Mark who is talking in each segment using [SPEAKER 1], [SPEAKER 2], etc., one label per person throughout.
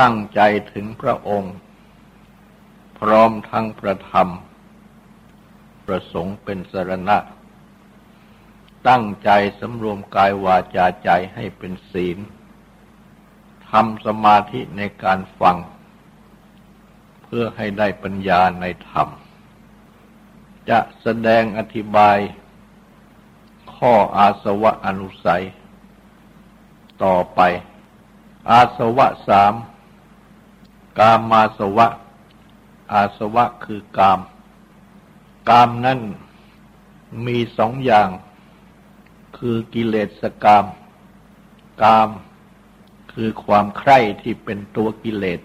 [SPEAKER 1] ตั้งใจถึงพระองค์ พร้อมทั้งประธรรม ประสงค์เป็นสรณะ ตั้งใจสำรวมกายวาจาใจให้เป็นศีลทำสมาธิในการฟัง เพื่อให้ได้ปัญญาในธรรม จะแสดงอธิบาย ข้ออาสวะอนุสัย ต่อไปอาสวะสาม กามมาสวะ อาสวะคือกาม กามนั้นมีสองอย่าง คือกิเลสกาม กามคือความใคร่ที่เป็นตัวกิเลส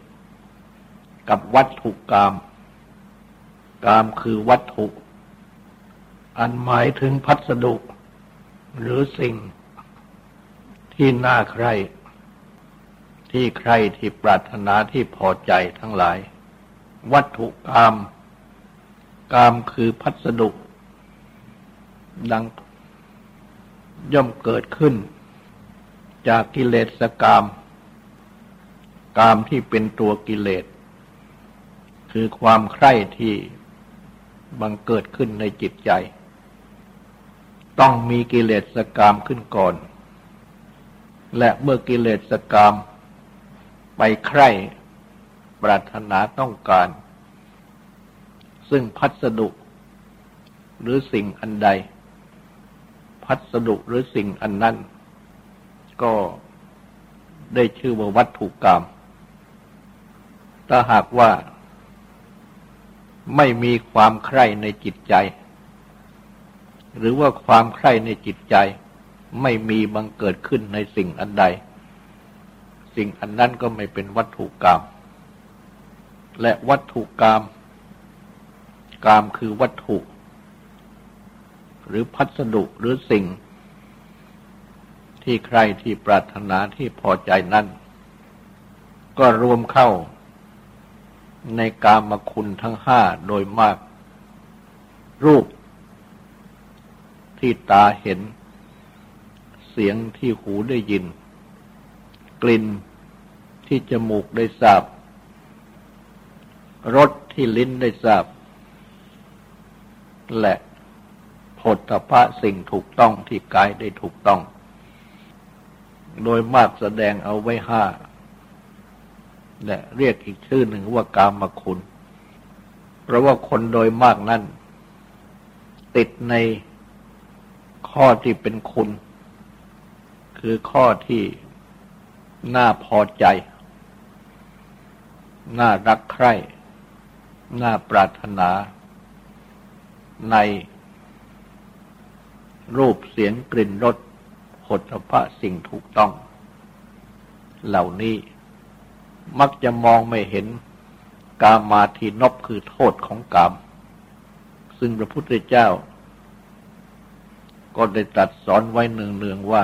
[SPEAKER 1] กับวัตถุกาม กามคือวัตถุ อันหมายถึงพัสดุ หรือสิ่งที่น่าใคร่ ที่ใครที่ปรารถนาที่พอใจทั้งหลาย วัตถุกรรมกรรมคือพัสดุ ดังย่อมเกิดขึ้น จากกิเลสกรรมกรรมที่เป็นตัวกิเลส คือความใคร่ที่บังเกิดขึ้นในจิตใจ ต้องมีกิเลสกรรมขึ้นก่อน และเมื่อกิเลสกรรม ไปใคร่ ปรารถนาต้องการ ซึ่งพัสดุ หรือสิ่งอันใด พัสดุหรือสิ่งอันนั้น ก็ได้ชื่อว่าวัตถุกรรม ถ้าหากว่า ไม่มีความใคร่ในจิตใจ หรือว่าความใคร่ในจิตใจ ไม่มีบังเกิดขึ้นในสิ่งอันใด สิ่งอันนั้นก็ไม่เป็นวัตถุกรรม และวัตถุกรรมกรรมคือวัตถุ หรือพัสดุหรือสิ่ง ที่ใครที่ปรารถนาที่พอใจนั้นก็รวมเข้าในกามคุณทั้งห้าโดยมาก รูป ที่ตาเห็น เสียงที่หูได้ยิน กลิ่นที่จมูกได้ทราบรสที่ลิ้นได้ทราบ และผลตภะสิ่งถูกต้องที่กายได้ถูกต้อง โดยมากแสดงเอาไว้ห้า และเรียกอีกชื่อหนึ่งว่ากามคุณ เพราะว่าคนโดยมากนั้น ติดในข้อที่เป็นคุณ คือข้อที่ น่าพอใจ น่ารักใคร่ น่าปรารถนา ใน รูปเสียงกลิ่นรสผลพระสิ่งถูกต้อง เหล่านี้มักจะมองไม่เห็นกามาทีนบคือโทษของกาม ซึ่งพระพุทธเจ้า ก็ได้ตรัสสอนไว้เนืองๆว่า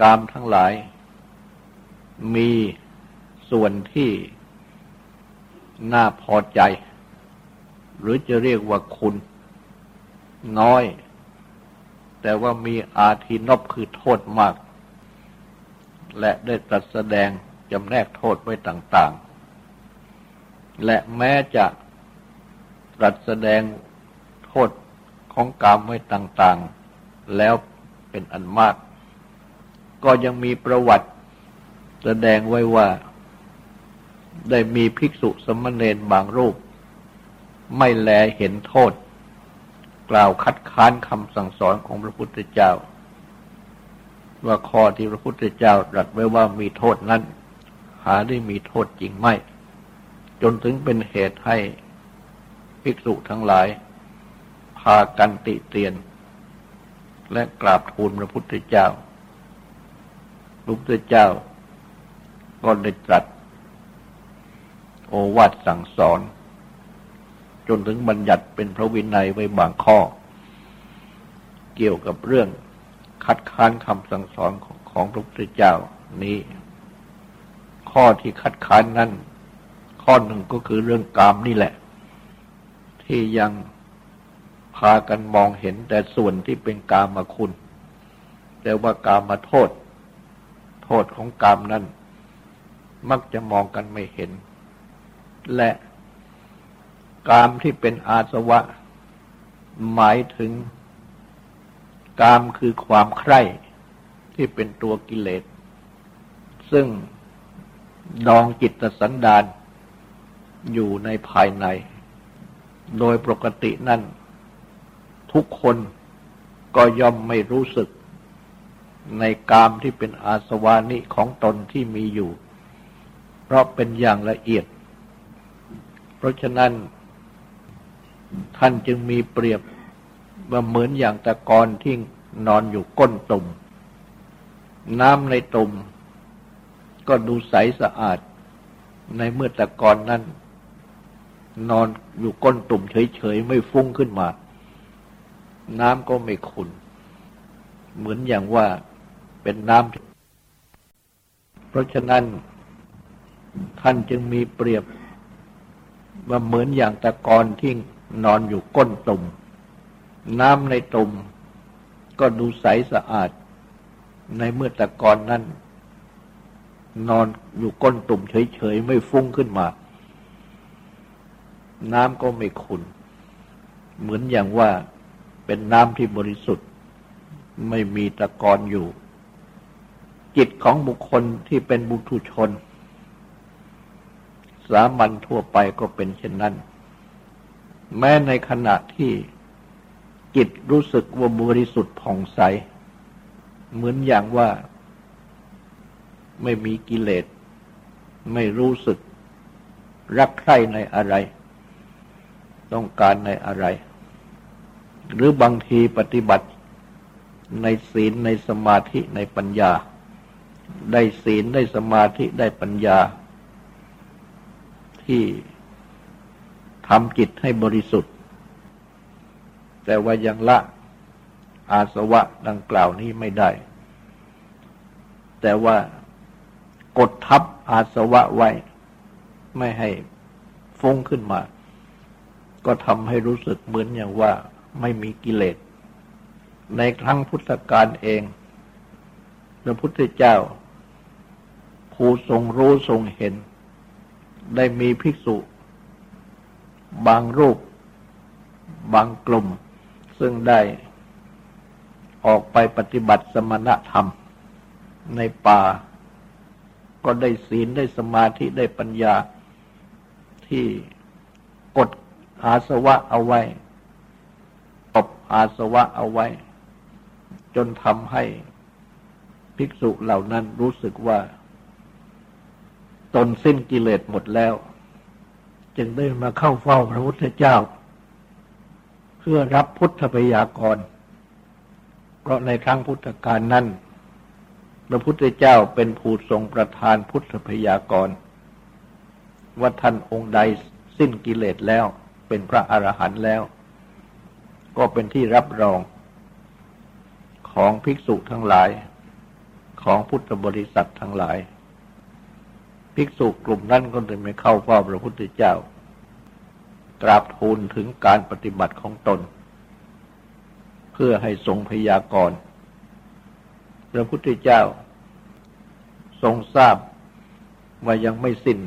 [SPEAKER 1] กามทั้งหลาย มีส่วนที่น่าพอใจ หรือจะเรียกว่าคุณ น้อย แต่ว่ามีอาทินบคือโทษมาก และได้ตรัสแสดงจำแนกโทษไว้ต่าง ๆ และแม้จะตรัสแสดงโทษของกรรมไว้ต่าง ๆ แล้วเป็นอันมาก ก็ยังมีประวัติ แสดงไว้ว่า ได้มีภิกษุสมณเณรบางรูป ไม่แลเห็นโทษ กล่าวคัดค้านคำสั่งสอนของพระพุทธเจ้า ว่าข้อที่พระพุทธเจ้าตรัสไว้ว่ามีโทษนั้น หาได้มีโทษจริงไม่ จนถึงเป็นเหตุให้ภิกษุทั้งหลาย พากันติเตียน และกราบทูลพระพุทธเจ้าพระพุทธเจ้า ก็ได้ตรัส โอวาทสั่งสอน จนถึงบัญญัติเป็นพระวินัยไว้บางข้อ เกี่ยวกับเรื่องคัดค้านคำสั่งสอนของของพระพุทธเจ้านี้ ข้อที่คัดค้านนั้นข้อหนึ่งก็คือเรื่องกามนี่แหละ ที่ยังพากันมองเห็นแต่ส่วนที่เป็นกามคุณแต่ว่ากามาโทษ โทษของกามนั้น มักจะมองกันไม่เห็น และกามที่เป็นอาสวะ หมายถึง กามคือความใคร่ที่เป็นตัวกิเลส ซึ่งดองจิตสันดานอยู่ในภายใน โดยปกตินั่น ทุกคนก็ย่อมไม่รู้สึกในกามที่เป็นอาสวานิของตนที่มีอยู่ ราะเป็นอย่างละเอียด เพราะฉะนั้นท่านจึงมีเปรียบว่าเหมือนอย่างตะกอนที่นอนอยู่ก้นตุ่ม น้ำในตุ่มก็ดูใสสะอาด ในเมื่อตะกอนนั้น นอนอยู่ก้นตุ่มเฉยๆ ไม่ฟุ้งขึ้นมา น้ำก็ไม่ขุนเหมือนอย่างว่าเป็นน้ำเพราะฉะนั้น ท่านจึงมีเปรียบว่าเหมือนอย่างตะกอนที่นอนอยู่ก้นตุ่ม น้ำในตุ่มก็ดูใสสะอาด ในเมื่อตะกอนนั้น นอนอยู่ก้นตุ่มเฉยๆ ไม่ฟุ้งขึ้นมา น้ำก็ไม่ขุนเหมือนอย่างว่าเป็นน้ำที่บริสุทธิ์ ไม่มีตะกอนอยู่ จิตของบุคคลที่เป็นบุตุชน สามัญทั่วไปก็เป็นเช่นนั้น แม้ในขณะที่จิตรู้สึกว่าบริสุทธิ์ผ่องใส เหมือนอย่างว่าไม่มีกิเลส ไม่รู้สึกรักใคร่ในอะไร ต้องการในอะไร หรือบางทีปฏิบัติในศีลในสมาธิในปัญญา ได้ศีลได้สมาธิได้ปัญญา ที่ทำจิตให้บริสุทธิ์ แต่ว่ายังละอาสวะดังกล่าวนี้ไม่ได้ แต่ว่ากดทับอาสวะไว้ ไม่ให้ฟุ้งขึ้นมา ก็ทำให้รู้สึกเหมือนอย่างว่าไม่มีกิเลส ในครั้งพุทธกาลเอง พระพุทธเจ้าผู้ทรงรู้ทรงเห็น ได้มีภิกษุ บางรูป บางกลุ่ม ซึ่งได้ออกไปปฏิบัติสมณธรรม ในป่า ก็ได้ศีลได้สมาธิได้ปัญญาที่กดอาสวะเอาไว้ปบอาสวะเอาไว้ จนทำให้ภิกษุเหล่านั้นรู้สึกว่า ตนสิ้นกิเลสหมดแล้ว จึงได้มาเข้าเฝ้าพระพุทธเจ้า เพื่อรับพุทธพยากร เพราะในครั้งพุทธกาลนั้นพระพุทธเจ้าเป็นผู้ทรงประทานพุทธพยากร ว่าท่านองค์ใดสิ้นกิเลสแล้วเป็นพระอรหันต์แล้ว ก็เป็นที่รับรองของภิกษุทั้งหลายของพุทธบริษัททั้งหลาย ภิกษุกลุ่มนั้นก็เลยไม่เข้าเฝ้าพระพุทธเจ้ากราบทูลถึงการปฏิบัติของตน เพื่อให้ทรงพยากรณ์พระพุทธเจ้า ทรงทราบว่ายังไม่สิ้น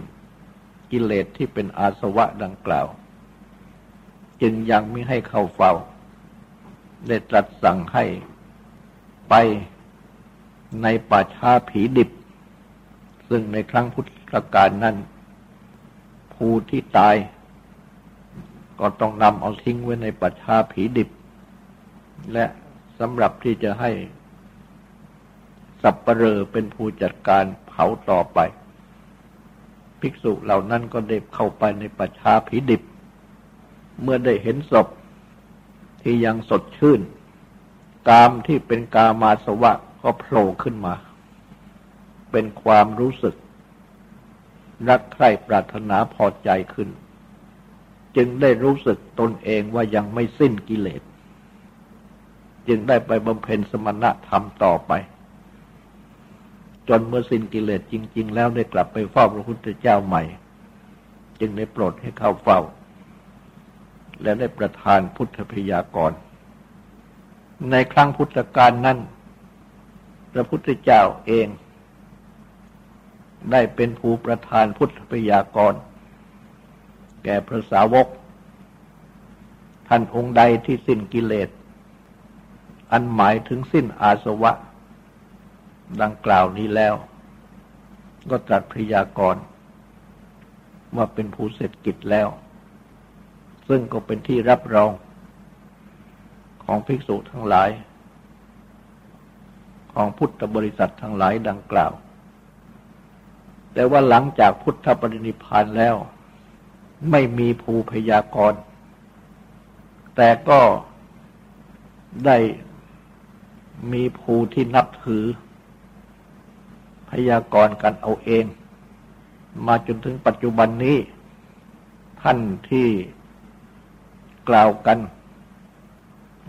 [SPEAKER 1] กิเลสที่เป็นอาสวะดังกล่าว จึงยังไม่ให้เข้าเฝ้า ได้ตรัสสั่งให้ไปในป่าช้าผีดิบ ซึ่งในครั้งพุทธกาลนั้น ผู้ที่ตาย ก็ต้องนำเอาทิ้งไว้ในป่าชาผีดิบ และสำหรับที่จะให้สับปเปลอเป็นผู้จัดการเผาต่อไป ภิกษุเหล่านั้นก็ได้เข้าไปในปัจฉาผีดิบ เมื่อได้เห็นศพที่ยังสดชื่น กามที่เป็นกามาสวะก็โผล่ขึ้นมา เป็นความรู้สึก รักใคร่ปรารถนาพอใจขึ้น จึงได้รู้สึกตนเองว่ายังไม่สิ้นกิเลส จึงได้ไปบำเพ็ญสมณธรรมต่อไป จนเมื่อสิ้นกิเลสจริง ๆ แล้วได้กลับไปเฝ้าพระพุทธเจ้าใหม่ จึงได้โปรดให้เข้าเฝ้า และได้ประทานพุทธพยากร ในครั้งพุทธกาลนั้นพระพุทธเจ้าเอง ได้เป็นผู้ประธานพุทธพยากร แก่พระสาวก ท่านองค์ใดที่สิ้นกิเลส อันหมายถึงสิ้นอาสวะ ดังกล่าวนี้แล้ว ก็ตรัสพยากร ว่าเป็นผู้เสร็จกิจแล้ว ซึ่งก็เป็นที่รับรอง ของภิกษุทั้งหลาย ของพุทธบริษัททั้งหลายดังกล่าว แต่ว่าหลังจากพุทธปรินิพานแล้ว ไม่มีภูพยากร แต่ก็ได้มีภูที่นับถือ พยากรกันเอาเอง มาจนถึงปัจจุบันนี้ ท่านที่กล่าวกัน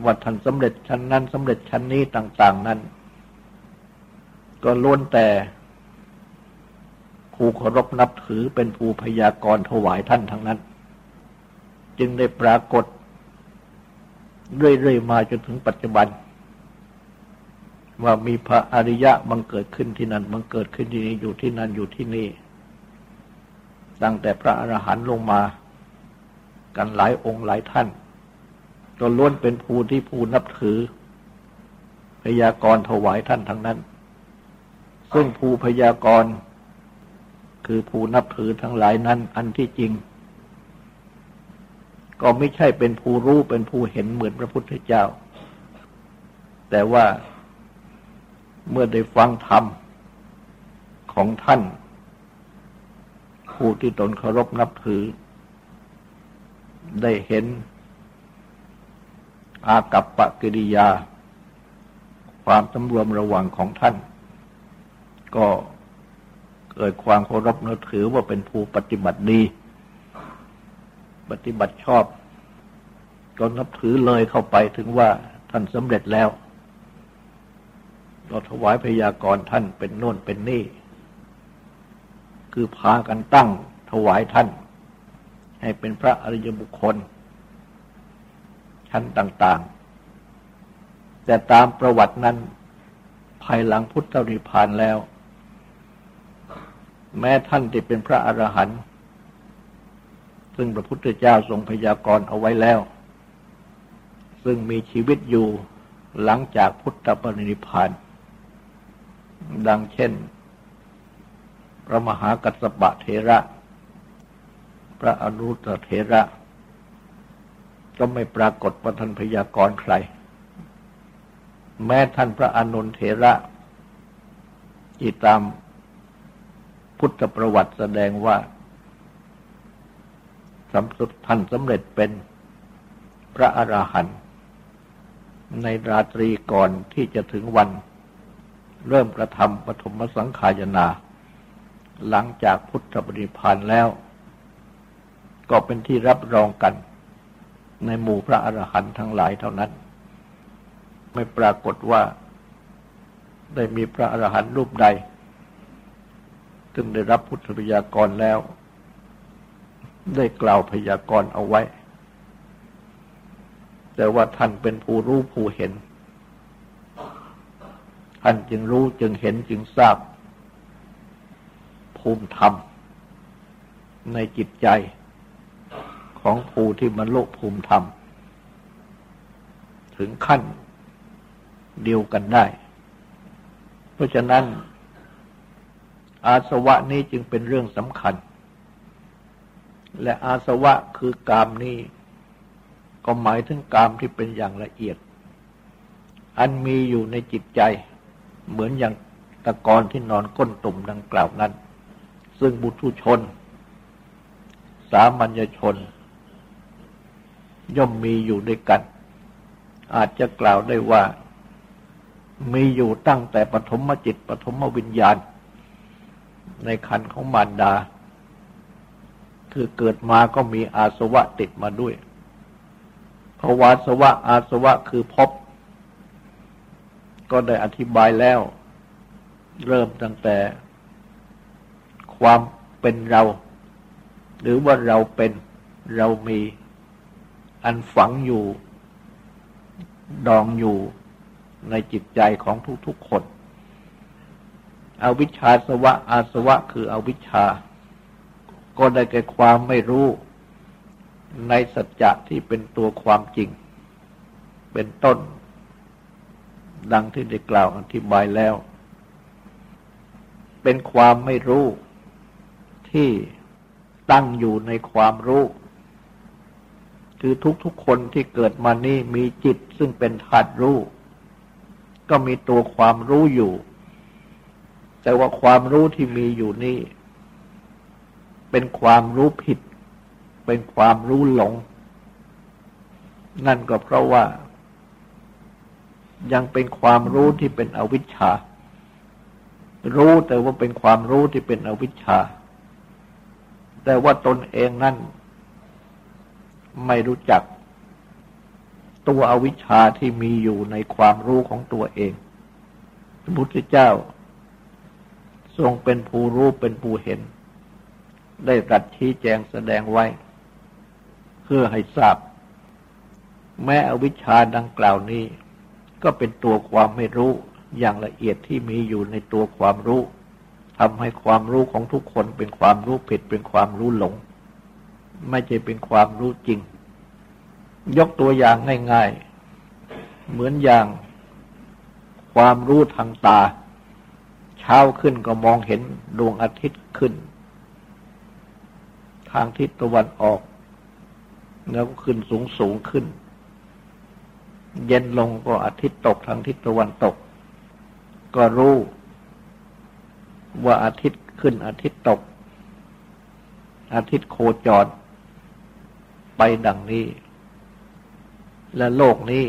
[SPEAKER 1] ว่าท่านสำเร็จชั้นนั้นสำเร็จชั้นนี้ต่าง ๆ นั้น ก็ล้วนแต่ ผู้เคารพนับถือเป็นผู้พยากรถวายท่านทั้งนั้น จึงได้ปรากฏ เรื่อยๆมาจนถึงปัจจุบัน ว่ามีพระอริยะบังเกิดขึ้นที่นั่นบังเกิดขึ้นที่นี่อยู่ที่นั่นอยู่ที่นี่ตั้งแต่พระอรหันต์ลงมากันหลายองค์หลายท่านก็ล้วนเป็นผู้ที่ผู้นับถือ พยากรถวายท่านทั้งนั้น ซึ่งผู้พยากร คือผู้นับถือทั้งหลายนั้น อันที่จริง ก็ไม่ใช่เป็นผู้รู้เป็นผู้เห็นเหมือนพระพุทธเจ้า แต่ว่าเมื่อได้ฟังธรรมของท่าน ผู้ที่ตนเคารพนับถือ ได้เห็น อากัปปกิริยา ความสำรวมระวังของท่าน ก็ เกิดความเคารพนับถือว่าเป็นผู้ปฏิบัติดี ปฏิบัติชอบจนนับถือเลยเข้าไปถึงว่าท่านสำเร็จแล้วเราถวายพยากรท่านเป็นโน่นเป็นนี่ คือพากันตั้งถวายท่าน ให้เป็นพระอริยบุคคล ชั้นต่างๆ แต่ตามประวัตินั้นภายหลังพุทธริพานแล้ว แม้ท่านที่เป็นพระอรหันต์ซึ่งพระพุทธเจ้าทรงพยากรณ์เอาไว้แล้ว ซึ่งมีชีวิตอยู่หลังจากพุทธปรินิพานดังเช่น พระมหากัสสปะเทระ พระอนุตเทระ ก็ไม่ปรากฏว่าท่านพยากรณ์ใคร แม้ท่านพระอนุนเทระที่ตาม พุทธประวัติแสดงว่าสำสุท่านสำเร็จเป็นพระอราหันต์ในราตรีก่อนที่จะถึงวัน เริ่มกระทำปฐมสังขายนา หลังจากพุทธบริพานแล้ว ก็เป็นที่รับรองกัน ในหมู่พระอรหันต์ทั้งหลายเท่านั้น ไม่ปรากฏว่าได้มีพระอรหันต์รูปใด ซึ่งได้รับพุทธพยากรแล้ว ได้กล่าวพยากรเอาไว้ แต่ว่าท่านเป็นผู้รู้ผู้เห็น ท่านจึงรู้จึงเห็นจึงทราบ ภูมิธรรม ในจิตใจของผู้ที่มันโลกภูมิธรรม ถึงขั้นเดียวกันได้ เพราะฉะนั้น อาสวะนี้จึงเป็นเรื่องสำคัญ และอาสวะคือกามนี้ก็หมายถึงกามที่เป็นอย่างละเอียด อันมีอยู่ในจิตใจ เหมือนอย่างตะกอนที่นอนก้นตุ่มดังกล่าวนั้น ซึ่งบุตุชน สามัญชน ย่อมมีอยู่ด้วยกัน อาจจะกล่าวได้ว่ามีอยู่ตั้งแต่ปฐมจิตปฐมวิญญาณ ในคันของมารดา คือเกิดมาก็มีอาสวะติดมาด้วยภาวาสวะอาสวะคือพบ ก็ได้อธิบายแล้ว เริ่มตั้งแต่ ความเป็นเรา หรือว่าเราเป็นเรามีอันฝังอยู่ ดองอยู่ในจิตใจของทุกๆคน อวิชชาสวะ อาสวะ คืออวิชชา ก็ได้แก่ความไม่รู้ในสัจจะที่เป็นตัวความจริง เป็นต้น ดังที่ได้กล่าวอธิบายแล้ว เป็นความไม่รู้ที่ตั้งอยู่ในความรู้ คือทุกๆคนที่เกิดมานี่มีจิตซึ่งเป็นธาตุรู้ ก็มีตัวความรู้อยู่ แต่ว่าความรู้ที่มีอยู่นี่ เป็นความรู้ผิด เป็นความรู้หลง นั่นก็เพราะว่า ยังเป็นความรู้ที่เป็นอวิชชา รู้แต่ว่าเป็นความรู้ที่เป็นอวิชชา แต่ว่าตนเองนั่น ไม่รู้จัก ตัวอวิชชาที่มีอยู่ในความรู้ของตัวเองพระพุทธเจ้า ทรงเป็นผู้รู้เป็นผู้เห็น ได้รัดชี้แจงแสดงไว้ เพื่อให้ทราบ แม้อวิชชาดังกล่าวนี้ ก็เป็นตัวความไม่รู้อย่างละเอียดที่มีอยู่ในตัวความรู้ทำให้ความรู้ของทุกคนเป็นความรู้ผิดเป็นความรู้หลง ไม่ใช่เป็นความรู้จริง ยกตัวอย่างง่าย ๆ เหมือนอย่างความรู้ทางตา เช้าขึ้นก็มองเห็นดวงอาทิตย์ขึ้น ทางทิศตะวันออก แล้วก็ขึ้นสูงสูงขึ้น เย็นลงก็อาทิตย์ตกทางทิศตะวันตก ก็รู้ ว่าอาทิตย์ขึ้นอาทิตย์ตก อาทิตย์โคจร ไปดังนี้ และโลกนี้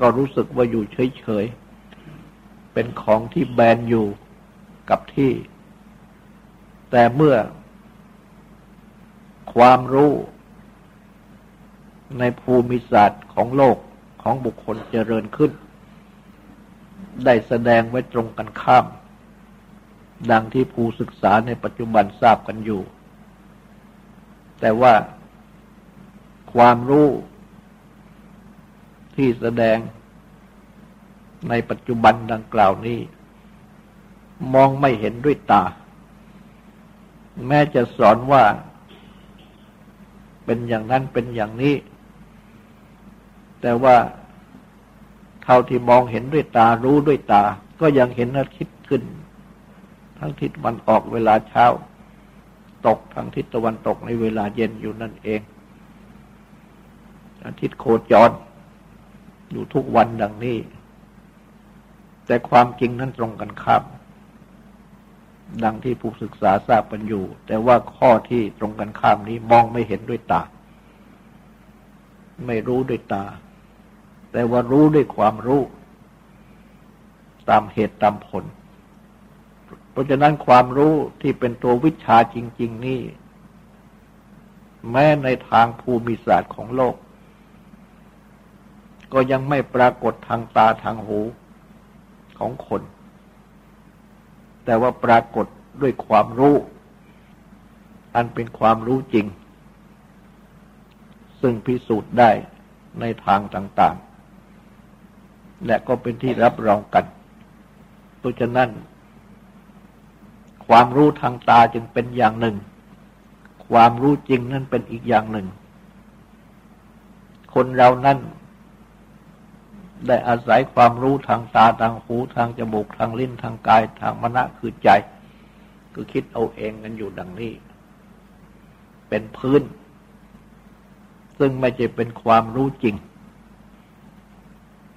[SPEAKER 1] ก็รู้สึกว่าอยู่เฉยๆ เป็นของที่แบนอยู่กับที่ แต่เมื่อ ความรู้ ในภูมิศาสตร์ของโลกของบุคคลเจริญขึ้น ได้แสดงไว้ตรงกันข้าม ดังที่ผู้ศึกษาในปัจจุบันทราบกันอยู่ แต่ว่าความรู้ที่แสดง ในปัจจุบันดังกล่าวนี้ มองไม่เห็นด้วยตา แม้จะสอนว่า เป็นอย่างนั้นเป็นอย่างนี้ แต่ว่าเท่าที่มองเห็นด้วยตารู้ด้วยตา ก็ยังเห็นอาทิตย์ขึ้น ทั้งทิศวันออกเวลาเช้า ตกทางทิศตะวันตกในเวลาเย็นอยู่นั่นเองอาทิตย์โคจร อยู่ทุกวันดังนี้ แต่ความจริงนั้นตรงกันข้าม ดังที่ผู้ศึกษาทราบกันอยู่ แต่ว่าข้อที่ตรงกันข้ามนี้มองไม่เห็นด้วยตา ไม่รู้ด้วยตา แต่ว่ารู้ด้วยความรู้ ตามเหตุตามผล เพราะฉะนั้นความรู้ที่เป็นตัววิชาจริง ๆ นี่ แม้ในทางภูมิศาสตร์ของโลก ก็ยังไม่ปรากฏทางตาทางหู ของคน แต่ว่าปรากฏด้วยความรู้ อันเป็นความรู้จริง ซึ่งพิสูจน์ได้ในทางต่างๆ และก็เป็นที่รับรองกันเพราะฉะนั้น ความรู้ทางตาจึงเป็นอย่างหนึ่ง ความรู้จริงนั่นเป็นอีกอย่างหนึ่ง คนเรานั้น ได้อาศัยความรู้ทางตาทางหูทางจมูกทางลิ้นทางกายทางมณะคือใจก็คิดเอาเองกันอยู่ดังนี้ เป็นพื้น ซึ่งไม่ใช่เป็นความรู้จริง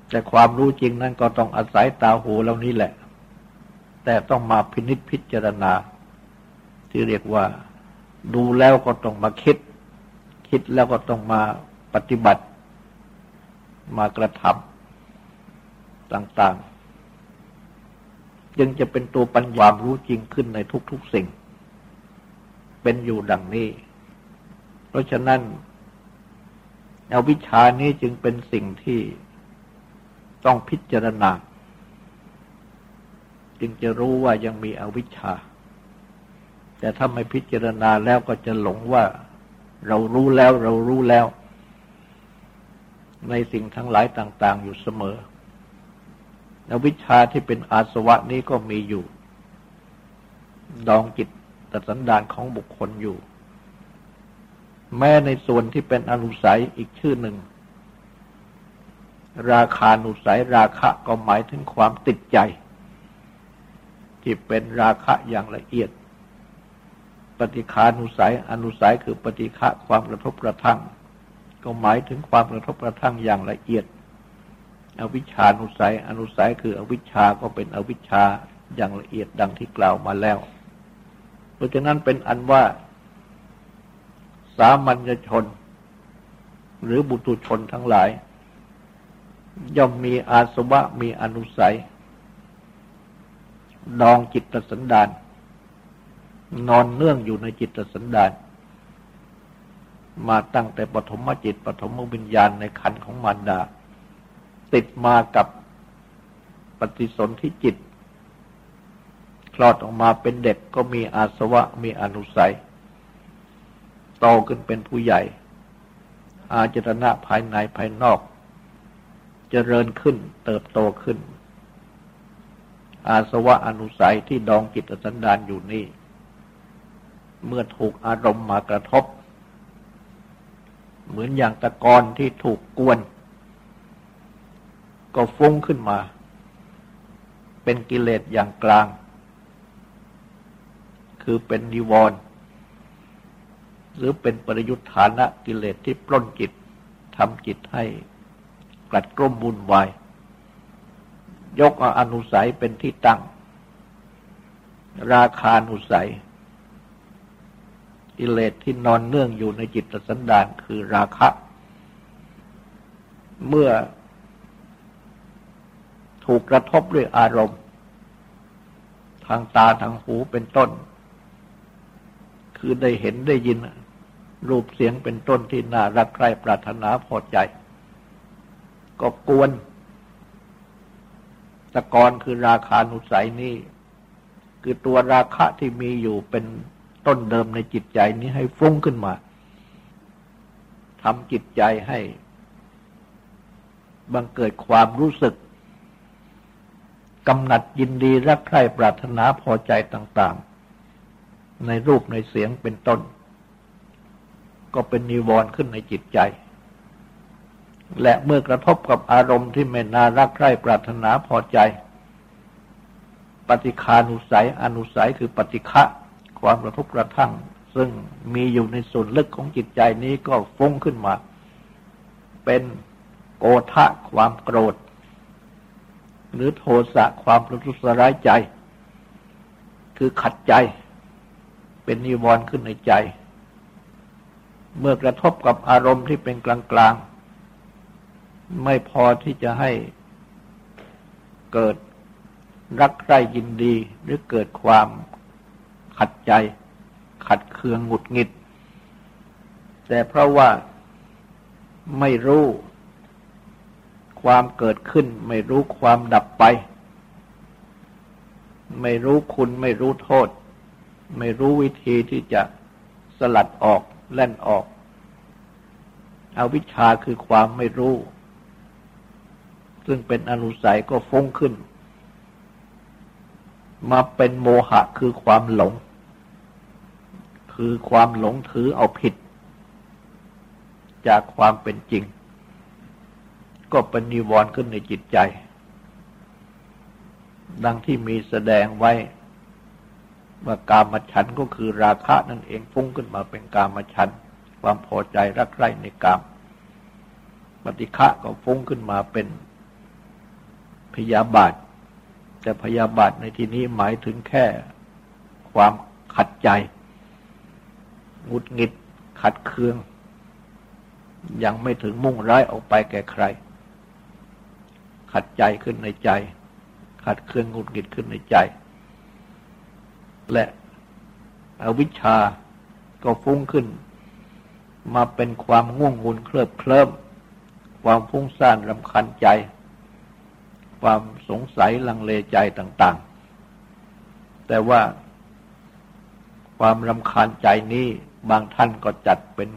[SPEAKER 1] แต่ความรู้จริงนั้นก็ต้องอาศัยตาหูเหล่านี้แหละ แต่ต้องมาพินิจพิจารณา ที่เรียกว่า ดูแล้วก็ต้องมาคิด คิดแล้วก็ต้องมาปฏิบัติมากระทำ ต่างๆ จึงจะเป็นตัวปัญญารู้จริงขึ้นในทุกๆสิ่ง เป็นอยู่ดังนี้ เพราะฉะนั้นอวิชานี้จึงเป็นสิ่งที่ต้องพิจารณา จึงจะรู้ว่ายังมีอวิชชา แต่ถ้าไม่พิจารณาแล้วก็จะหลงว่าเรารู้แล้วเรารู้แล้ว ในสิ่งทั้งหลายต่าง ๆ อยู่เสมอ อวิชชาที่เป็นอาสวะนี้ก็มีอยู่ ดองจิตตสันดานของบุคคลอยู่ แม้ในส่วนที่เป็นอนุสัยอีกชื่อหนึ่ง ราคานุสัยราคะก็หมายถึงความติดใจ ที่เป็นราคะอย่างละเอียด ปฏิคานุสัยอนุสัยคือปฏิฆะความกระทบกระทั่ง ก็หมายถึงความกระทบกระทั่งอย่างละเอียด อวิชานุสัย อนุสัยคืออวิชาก็เป็นอวิชชาอย่างละเอียดดังที่กล่าวมาแล้ว เพราะฉะนั้นเป็นอันว่า สามัญชน หรือบุตุชนทั้งหลาย ย่อมมีอาสวะมีอนุสัย ดองจิตสันดาน นอนเนื่องอยู่ในจิตสันดานมาตั้งแต่ปฐมจิตปฐมวิญญาณในขันของมารดา ติดมากับปฏิสนธิจิต คลอดออกมาเป็นเด็กก็มีอาสวะมีอนุสัยโตขึ้นเป็นผู้ใหญ่ อาจตนะภายในภายนอกจเจริญขึ้นเติบโตขึ้น อาสวะอนุสัยที่ดองจิตสันดานอยู่นี่ เมื่อถูกอารมณ์มากระทบ เหมือนอย่างตะกอนที่ถูกกวน ก็ฟุ้งขึ้นมา เป็นกิเลสอย่างกลาง คือเป็นนิวรณ์หรือเป็นปริยุทธานะกิเลสที่ปล้นจิตทำจิตให้กลัดกล้มบุญวาย ยกอาอนุสัยเป็นที่ตั้ง ราคานุสัย กิเลสที่นอนเนื่องอยู่ในจิตสันดานคือราคะ เมื่อ ถูกกระทบด้วยอารมณ์ ทางตาทางหูเป็นต้น คือได้เห็นได้ยิน รูปเสียงเป็นต้นที่น่ารักใคร่ปรารถนาพอใจ ก็กวนตะกอนคือราคานุสัยนี้คือตัวราคะที่มีอยู่เป็นต้นเดิมในจิตใจนี้ให้ฟุ้งขึ้นมาทำจิตใจให้ บังเกิดความรู้สึก กำหนัดยินดีรักใคร่ปรารถนาพอใจต่าง ๆ ในรูปในเสียงเป็นต้น ก็เป็นนิวรณ์ขึ้นในจิตใจ และเมื่อกระทบกับอารมณ์ที่ไม่น่ารักใคร่ปรารถนาพอใจ ปฏิคานุสัยอนุสัยคือปฏิฆะความกระทบกระทั่ง ซึ่งมีอยู่ในส่วนลึกของจิตใจนี้ก็ฟุ้งขึ้นมา เป็นโกทะความโกรธ หรือโทสะความประทุษร้ายใจ คือขัดใจ เป็นนิวรณ์ขึ้นในใจ เมื่อกระทบกับอารมณ์ที่เป็นกลางๆ ไม่พอที่จะให้เกิดรักใคร่ยินดีหรือเกิดความขัดใจ ขัดเคืองหงุดหงิด แต่เพราะว่าไม่รู้ ความเกิดขึ้น ไม่รู้ความดับไป ไม่รู้คุณไม่รู้โทษ ไม่รู้วิธีที่จะสลัดออกแล่นออกเอาวิชาคือความไม่รู้ ซึ่งเป็นอนุสัยก็ฟุ้งขึ้น มาเป็นโมหะคือความหลง คือความหลงถือเอาผิด จากความเป็นจริง ก็เป็นนิวรณ์ขึ้นในจิตใจ ดังที่มีแสดงไว้ ว่ากามฉันก็คือราคะนั่นเองฟุ้งขึ้นมาเป็นกามฉัน ความพอใจรักใคร่ในกาม ปฏิฆะก็ฟุ้งขึ้นมาเป็นพยาบาท แต่พยาบาทในที่นี้หมายถึงแค่ความขัดใจหงุดหงิดขัดเคือง ยังไม่ถึงมุ่งร้ายออกไปแก่ใคร ขัดใจขึ้นในใจ ขัดเคืองหงุดหงิดขึ้นในใจ และอวิชชาก็ฟุ้งขึ้น มาเป็นความง่วงหุนเคลิบเคลิ้มความฟุ้งซ่านรำคัญใจ ความสงสัยลังเลใจต่าง ๆ แต่ว่าความรำคาญใจนี้บางท่านก็จัดเป็น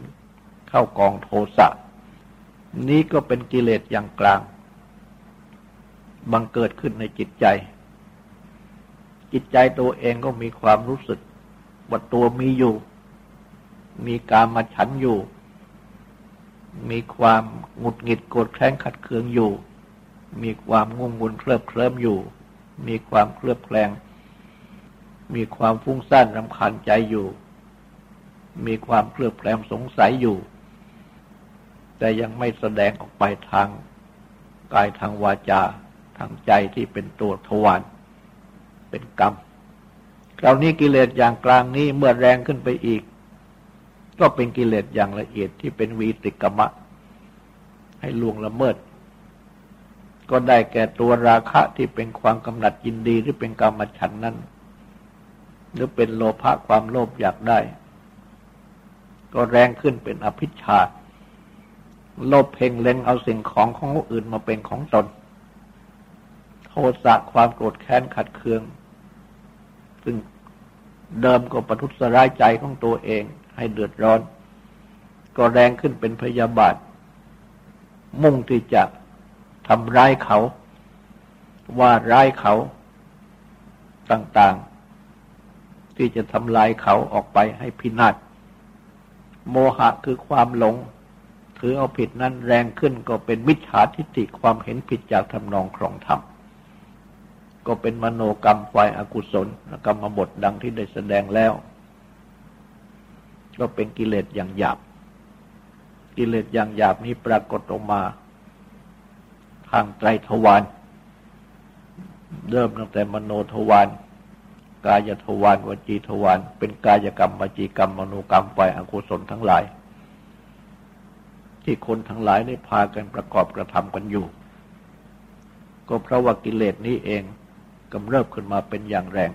[SPEAKER 1] เข้ากองโทสะ นี้ก็เป็นกิเลสอย่างกลาง บังเกิดขึ้นในจิตใจ จิตใจตัวเองก็มีความรู้สึกว่าตัวมีอยู่ มีการมาฉันอยู่ มีความหงุดหงิดโกรธแค้นขัดเคืองอยู่ มีความงงงุนเคลิบเคลิ้มอยู่ มีความเคลือบแคลง มีความฟุ้งซ่านรำคาญใจอยู่ มีความเคลือบแคลงสงสัยอยู่ แต่ยังไม่แสดงออกไปทางกายทางวาจา ทางใจที่เป็นตัวทวารเป็นกรรมคราวนี้กิเลสอย่างกลางนี้เมื่อแรงขึ้นไปอีก ก็เป็นกิเลสอย่างละเอียดที่เป็นวีติกมะ ให้ลวงละเมิด ก็ได้แก่ตัวราคะที่เป็นความกำหนัดยินดีหรือเป็นกรรมฉันนั้น หรือเป็นโลภะความโลภอยากได้ ก็แรงขึ้นเป็นอภิชาโลภเพ่งเล็งเอาสิ่งของของอื่นมาเป็นของตน โทสะความโกรธแค้นขัดเคือง ซึ่งเดิมก็ประทุษร้ายใจของตัวเองให้เดือดร้อน ก็แรงขึ้นเป็นพยาบาท มุ่งที่จะทำร้ายเขา ว่าร้ายเขาต่างๆ ที่จะทำลายเขาออกไปให้พินาศโมหะคือความหลง ถือเอาผิดนั้นแรงขึ้นก็เป็นมิจฉาทิฏฐิความเห็นผิดจากทำนองครองธรรม ก็เป็นมโนกรรมฝ่ายอากุศลกรรมบทดังที่ได้แสดงแล้ว ก็เป็นกิเลสอย่างหยาบ กิเลสอย่างหยาบนี้ปรากฏออกมา ทางไตรทวารเริ่มตั้งแต่มโนทวารกายทวารวจีทวารเป็นกายกรรมวจีกรรมมโนกรรมฝ่ายอกุศลทั้งหลาย ที่คนทั้งหลายได้พากันประกอบกระทำกันอยู่ ก็เพราะว่ากิเลสนี้เอง กำเริบขึ้นมาเป็นอย่างแรง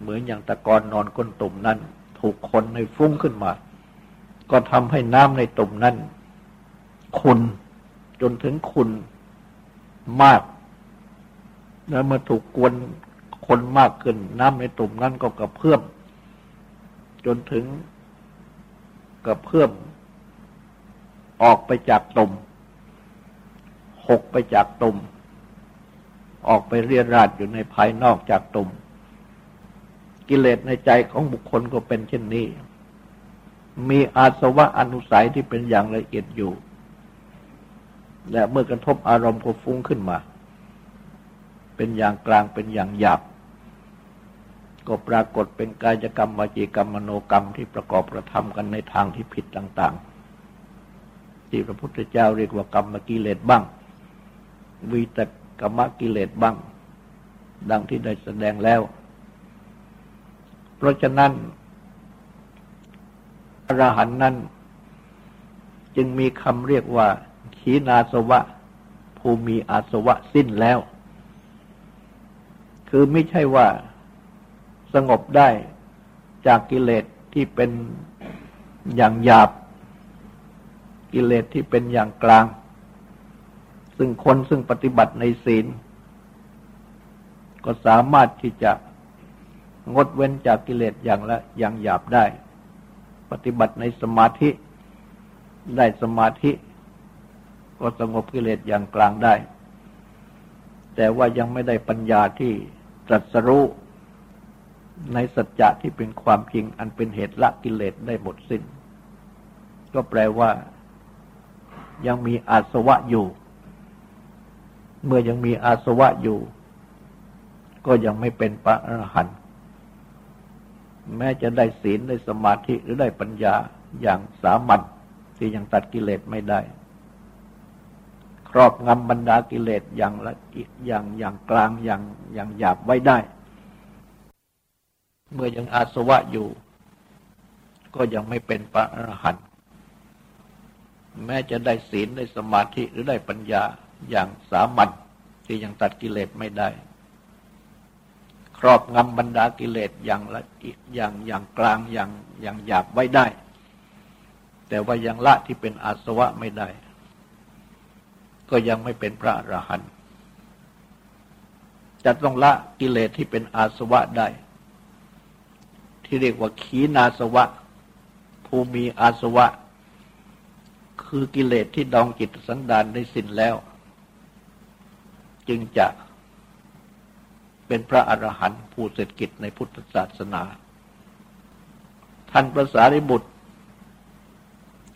[SPEAKER 1] เหมือนอย่างตะกอนนอนก้นตุ่มนั้น ถูกคนในฟุ้งขึ้นมา ก็ทำให้น้ำในตุ่มนั้นขุนจนถึงขุนมาก แล้วเมื่อถูกกวนคนมากขึ้น น้ำในตุ่มนั้นก็กระเพื่อมจนถึงกระเพื่อมออกไปจากตุ่มหกไปจากตุ่ม ออกไปเรียราดอยู่ในภายนอกจากตุ่ม กิเลสในใจของบุคคลก็เป็นเช่นนี้ มีอาสวะอนุสัยที่เป็นอย่างละเอียดอยู่ และเมื่อกระทบอารมณ์ก็ฟุ้งขึ้นมา เป็นอย่างกลางเป็นอย่างหยาบก็ปรากฏเป็นกายกรรมวจีกรรมมโนกรรมที่ประกอบกระทำกันในทางที่ผิดต่าง ๆ ที่พระพุทธเจ้าเรียกว่ากรรมกิเลสบ้างวิต กรรมกิเลสบ้าง ดังที่ได้แสดงแล้ว เพราะฉะนั้นอรหันนั้น จึงมีคำเรียกว่า ขีนาสวะ ภูมิอาสวะสิ้นแล้ว คือไม่ใช่ว่าสงบได้จากกิเลสที่เป็นอย่างหยาบ กิเลสที่เป็นอย่างกลาง ซึ่งคนซึ่งปฏิบัติในศีล ก็สามารถที่จะงดเว้นจากกิเลสอย่างละอย่างหยาบได้ ปฏิบัติในสมาธิได้สมาธิ ก็สงบกิเลสอย่างกลางได้ แต่ว่ายังไม่ได้ปัญญาที่ตรัสรู้ในสัจจะที่เป็นความจริงอันเป็นเหตุละกิเลสได้หมดสิน้น ก็แปลว่ายังมีอาสวะอยู่ เมื่อยังมีอาสวะอยู่ ก็ยังไม่เป็นพระอรหันต์แม้จะได้ศีลได้สมาธิหรือได้ปัญญาอย่างสามัญที่ยังตัดกิเลสไม่ได้ ครอบงำบรรดากิเลสอย่างละอย่างอย่างกลางอย่างอย่างหยาบไว้ได้ เมื่อยังอาสวะอยู่ ก็ยังไม่เป็นพระอรหันต์แม้จะได้ศีลได้สมาธิหรือได้ปัญญา อย่างสามัญที่ยังตัดกิเลสไม่ได้ ครอบงำบรรดากิเลสอย่างละอย่างอย่างกลางอย่างอย่างหยาบไว้ได้ แต่ว่ายังละที่เป็นอาสวะไม่ได้ ก็ยังไม่เป็นพระอรหันต์จะต้องละกิเลสที่เป็นอาสวะได้ ที่เรียกว่าขีนาสวะ ภูมิอาสวะ คือกิเลสที่ดองจิตสันดานในสิ้นแล้ว จึงจะเป็นพระอรหันต์ผู้เสร็จกิจในพุทธศาสนา ท่านพระสารีบุตร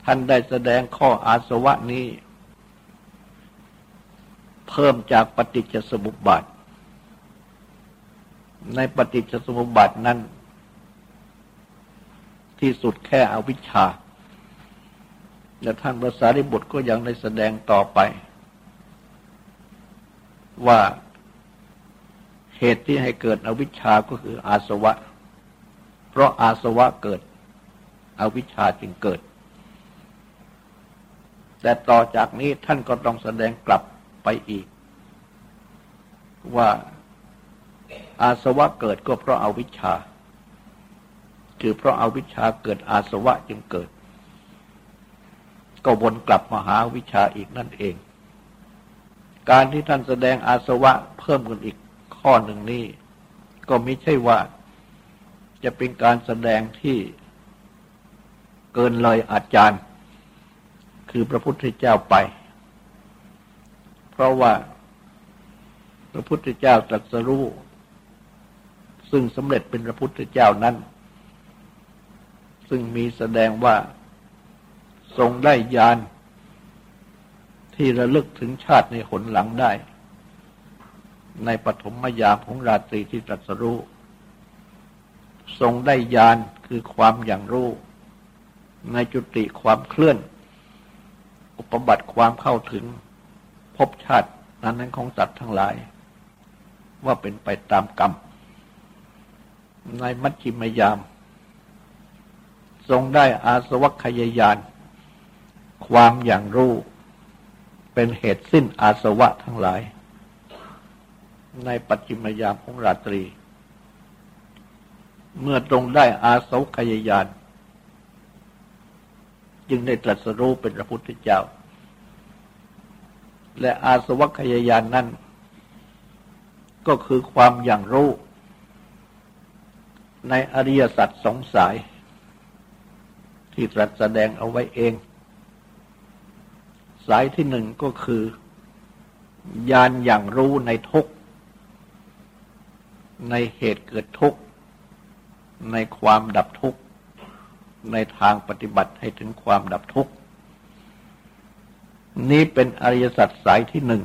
[SPEAKER 1] ท่านได้แสดงข้ออาสวะนี้ เพิ่มจากปฏิจจสมุปบาท ในปฏิจจสมุปบาทนั้น ที่สุดแค่อวิชชาและท่านพระสารีบุตรก็ยังได้แสดงต่อไป ว่าเหตุที่ให้เกิดอวิชชาก็คืออาสวะ เพราะอาสวะเกิด อวิชชาจึงเกิด แต่ต่อจากนี้ท่านก็ต้องแสดงกลับไปอีก ว่าอาสวะเกิดก็เพราะอาวิชชา คือเพราะอาวิชชาเกิดอาสวะจึงเกิด ก็วนกลับมาหาวิชาอีกนั่นเอง การที่ท่านแสดงอาสวะเพิ่มขึ้นอีกข้อหนึ่งนี้ ก็ไม่ใช่ว่าจะเป็นการแสดงที่เกินเลยอาจารย์ คือพระพุทธเจ้าไป เพราะว่าพระพุทธเจ้าตรัสรู้ซึ่งสำเร็จเป็นพระพุทธเจ้านั้น ซึ่งมีแสดงว่าทรงได้ญาณ ที่ระลึกถึงชาติในหนหลังได้ ในปฐมยามของราตรีที่ตรัสรู้ ทรงได้ญาณคือความอย่างรู้ ในจุติความเคลื่อน อุปบัติความเข้าถึงพบชาตินั้นนั้นของสัตว์ทั้งหลาย ว่าเป็นไปตามกรรม ในมัชชิมยาม ทรงได้อาสวัคยายาน ความอย่างรู้ เป็นเหตุสิ้นอาสวะทั้งหลาย ในปัจจิมยามของราตรี เมื่อตรงได้อาสวขยายานจึงได้ตรัสรู้เป็นพระพุทธเจ้า และอาสวัคยายานนั้นก็คือความอย่างรู้ ในอริยสัจสองสาย ที่ตรัสแสดงเอาไว้เอง สายที่หนึ่งก็คือ ญาณอย่างรู้ในทุกในเหตุเกิดทุกข์ในความดับทุกข์ในทางปฏิบัติให้ถึงความดับทุกข์นี้เป็นอริยสัจสายที่หนึ่ง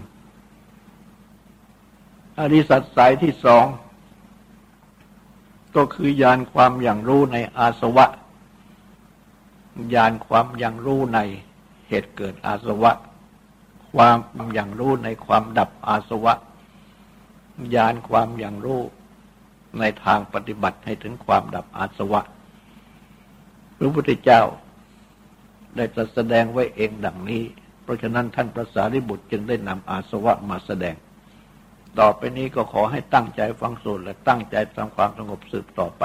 [SPEAKER 1] อริยสัจสายที่สองก็คือยานความอย่างรู้ในอาสวะยานความอย่างรู้ใน เหตุเกิดอาสวะ ความอย่างรู้ในความดับอาสวะยานความอย่างรู้ในทางปฏิบัติให้ถึงความดับอาสวะ พระพุทธเจ้าได้ตรัสแสดงไว้เองดังนี้ เพราะฉะนั้นท่านพระสารีบุตรจึงได้นำอาสวะมาแสดง ต่อไปนี้ก็ขอให้ตั้งใจฟังสูตรและตั้งใจทำความสงบสืบต่อไป